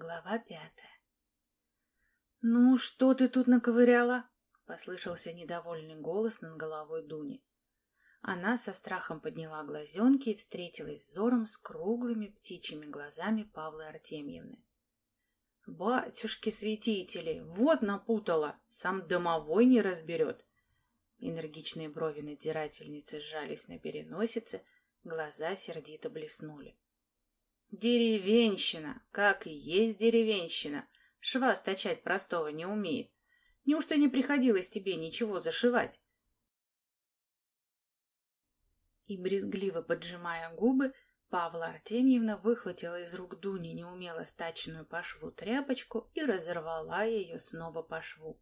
Глава пятая. «Ну, что ты тут наковыряла?» — послышался недовольный голос над головой Дуни. Она со страхом подняла глазенки и встретилась взором с круглыми птичьими глазами Павлы Артемьевны. «Батюшки-святители! Вот напутала! Сам домовой не разберет!» Энергичные брови надзирательницы сжались на переносице, глаза сердито блеснули. Деревенщина, как и есть деревенщина. Шва стачать простого не умеет. Неужто не приходилось тебе ничего зашивать? И брезгливо поджимая губы, Павла Артемьевна выхватила из рук Дуни неумело стаченную по шву тряпочку и разорвала ее снова по шву.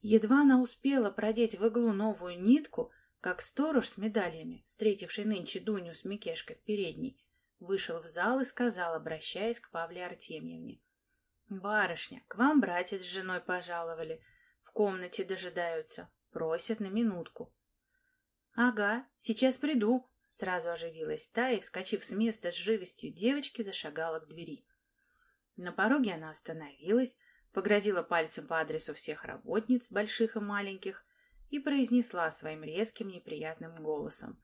Едва она успела продеть в иглу новую нитку, как сторож с медальями, встретивший нынче Дуню с Микешкой в передней, вышел в зал и сказал, обращаясь к Павле Артемьевне. «Барышня, к вам братец с женой пожаловали. В комнате дожидаются. Просят на минутку». «Ага, сейчас приду», — сразу оживилась та и, вскочив с места с живостью девочки, зашагала к двери. На пороге она остановилась, погрозила пальцем по адресу всех работниц, больших и маленьких, и произнесла своим резким неприятным голосом.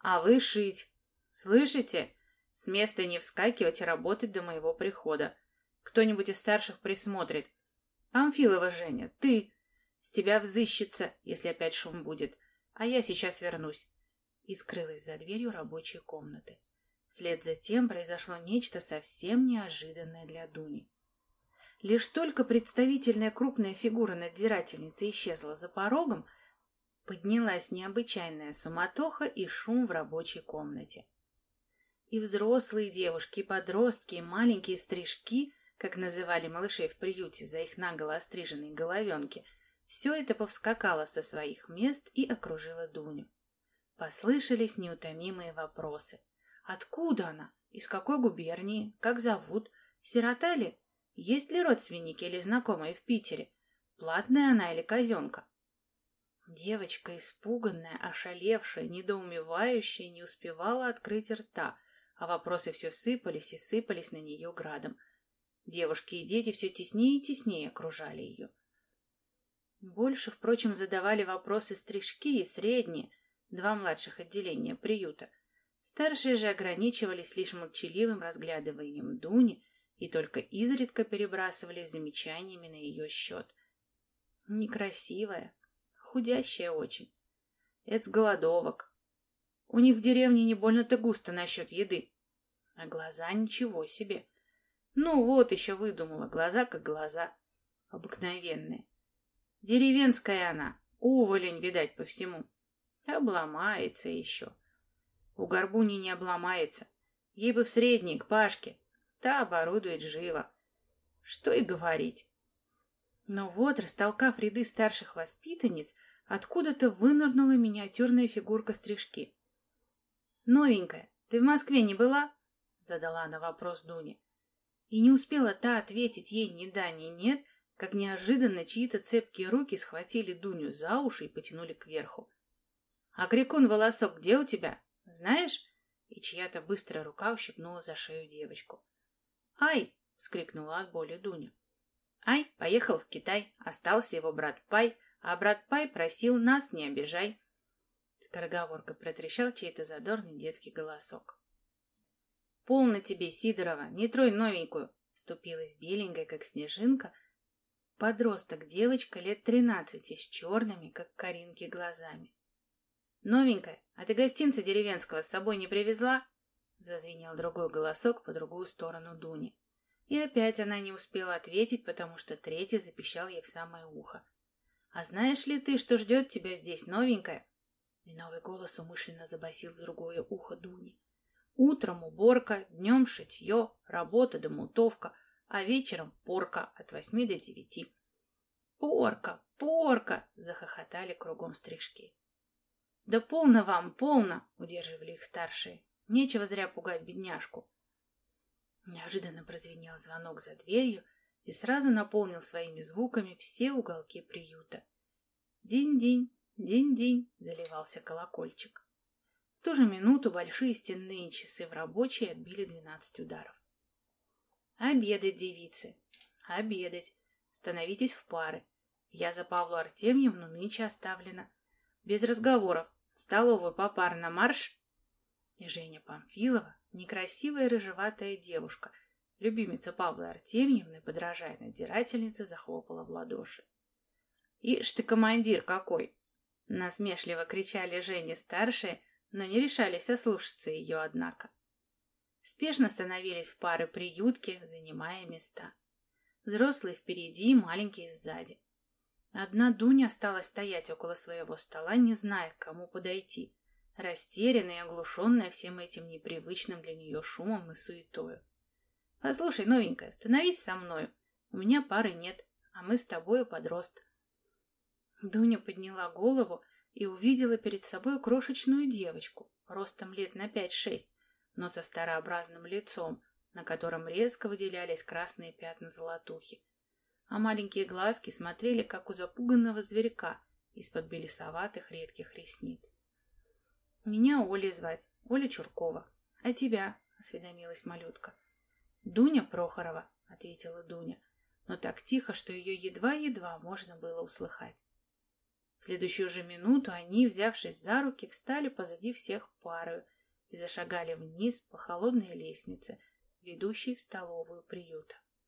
«А вы шить! Слышите? С места не вскакивать и работать до моего прихода. Кто-нибудь из старших присмотрит. Памфилова Женя, ты! С тебя взыщется, если опять шум будет. А я сейчас вернусь. И скрылась за дверью рабочей комнаты. Вслед за тем произошло нечто совсем неожиданное для Дуни. Лишь только представительная крупная фигура надзирательницы исчезла за порогом, поднялась необычайная суматоха и шум в рабочей комнате. И взрослые девушки, и подростки, и маленькие стрижки, как называли малышей в приюте за их наголо остриженные головенки, все это повскакало со своих мест и окружило Дуню. Послышались неутомимые вопросы. Откуда она? Из какой губернии? Как зовут? Сирота ли? Есть ли родственники или знакомые в Питере? Платная она или казенка? Девочка, испуганная, ошалевшая, недоумевающая, не успевала открыть рта — а вопросы все сыпались и сыпались на нее градом. Девушки и дети все теснее и теснее окружали ее. Больше, впрочем, задавали вопросы стрижки и средние, два младших отделения приюта. Старшие же ограничивались лишь молчаливым разглядыванием Дуни и только изредка перебрасывались замечаниями на ее счет. Некрасивая, худящая очень. Это с голодовок. У них в деревне не больно-то густо насчет еды. А глаза ничего себе. Ну вот еще выдумала, глаза как глаза. Обыкновенные. Деревенская она, уволень, видать, по всему. Обломается еще. У Горбуни не обломается. Ей бы в средний, к Пашке. Та оборудует живо. Что и говорить. Но вот, растолкав ряды старших воспитанниц, откуда-то вынырнула миниатюрная фигурка стрижки. «Новенькая, ты в Москве не была?» — задала она вопрос Дуне. И не успела та ответить ей ни да, ни нет, как неожиданно чьи-то цепкие руки схватили Дуню за уши и потянули кверху. «А крикун-волосок где у тебя? Знаешь?» И чья-то быстрая рука ущипнула за шею девочку. «Ай!» — вскрикнула от боли Дуня. «Ай, поехал в Китай, остался его брат Пай, а брат Пай просил нас не обижай. Скороговоркой протрещал чей-то задорный детский голосок. «Полно тебе, Сидорова, не трой новенькую!» Вступилась беленькая, как снежинка, подросток девочка лет тринадцати с черными, как коринки, глазами. «Новенькая, а ты гостинца деревенского с собой не привезла?» Зазвенел другой голосок по другую сторону Дуни. И опять она не успела ответить, потому что третий запищал ей в самое ухо. «А знаешь ли ты, что ждет тебя здесь, новенькая?» И новый голос умышленно забасил другое ухо Дуни. Утром уборка, днем шитье, работа да мутовка, а вечером порка от восьми до девяти. «Порка! Порка!» — захохотали кругом стрижки. «Да полно вам, полно!» — удерживали их старшие. «Нечего зря пугать бедняжку». Неожиданно прозвенел звонок за дверью и сразу наполнил своими звуками все уголки приюта. Динь-динь, День-день заливался колокольчик. В ту же минуту большие стенные часы в рабочей отбили двенадцать ударов. Обедать, девицы. Обедать. Становитесь в пары. Я за Павлу Артемьевну нынче оставлена. Без разговоров. В столовую попарно марш. И Женя Памфилова, некрасивая рыжеватая девушка, любимица Павла Артемьевны, подражая надзирательнице, захлопала в ладоши. «Ишь ты, командир какой!» Насмешливо кричали Жене старшие, но не решались ослушаться ее, однако. Спешно становились в пары приютки, занимая места. Взрослые впереди, маленькие сзади. Одна Дуня осталась стоять около своего стола, не зная, к кому подойти, растерянная и оглушенная всем этим непривычным для нее шумом и суетою. «Послушай, новенькая, становись со мною. У меня пары нет, а мы с тобою подрост». Дуня подняла голову и увидела перед собой крошечную девочку, ростом лет на пять-шесть, но со старообразным лицом, на котором резко выделялись красные пятна золотухи. А маленькие глазки смотрели, как у запуганного зверька из-под белесоватых редких ресниц. «Меня Олей звать, Оля Чуркова. А тебя?» — осведомилась малютка. «Дуня Прохорова», — ответила Дуня, но так тихо, что ее едва-едва можно было услыхать. В следующую же минуту они, взявшись за руки, встали позади всех парою и зашагали вниз по холодной лестнице, ведущей в столовую приюта.